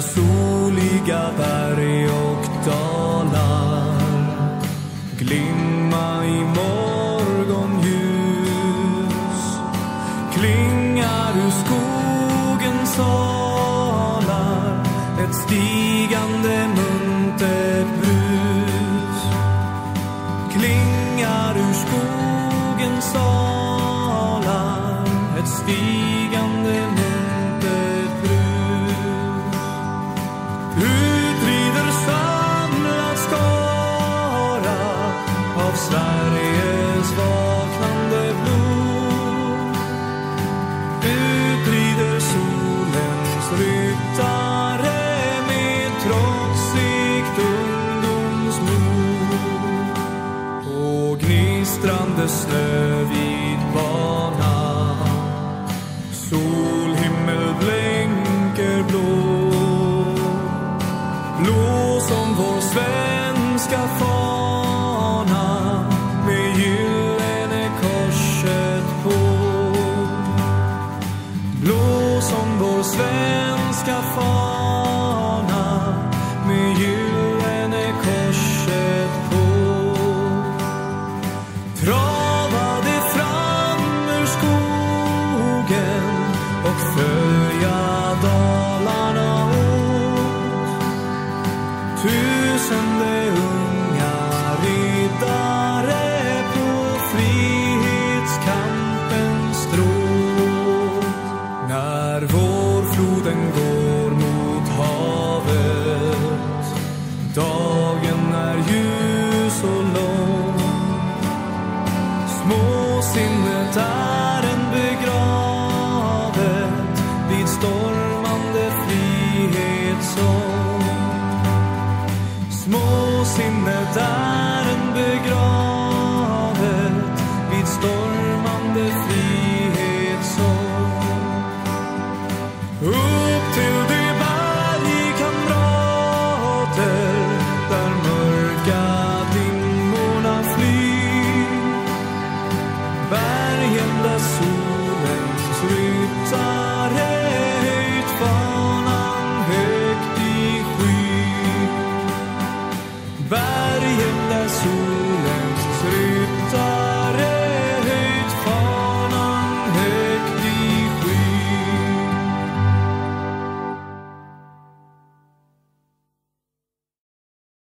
soliga berg och dalar glimma i morgonljus klingar ur skogens salar ett stigande av Sveriges vaknande blod. Ut rider solens ryttare med trotsigt ungdomsmod På gnistrande snövit bana Solhimmel blänker blå. Blå som vår svenska far, svenska fana med gyllene korset på. Travade fram ur skogen och följa dalarna åt. Tusen Småsinnet är en begravet vid stormande frihetssång. Småsinnet är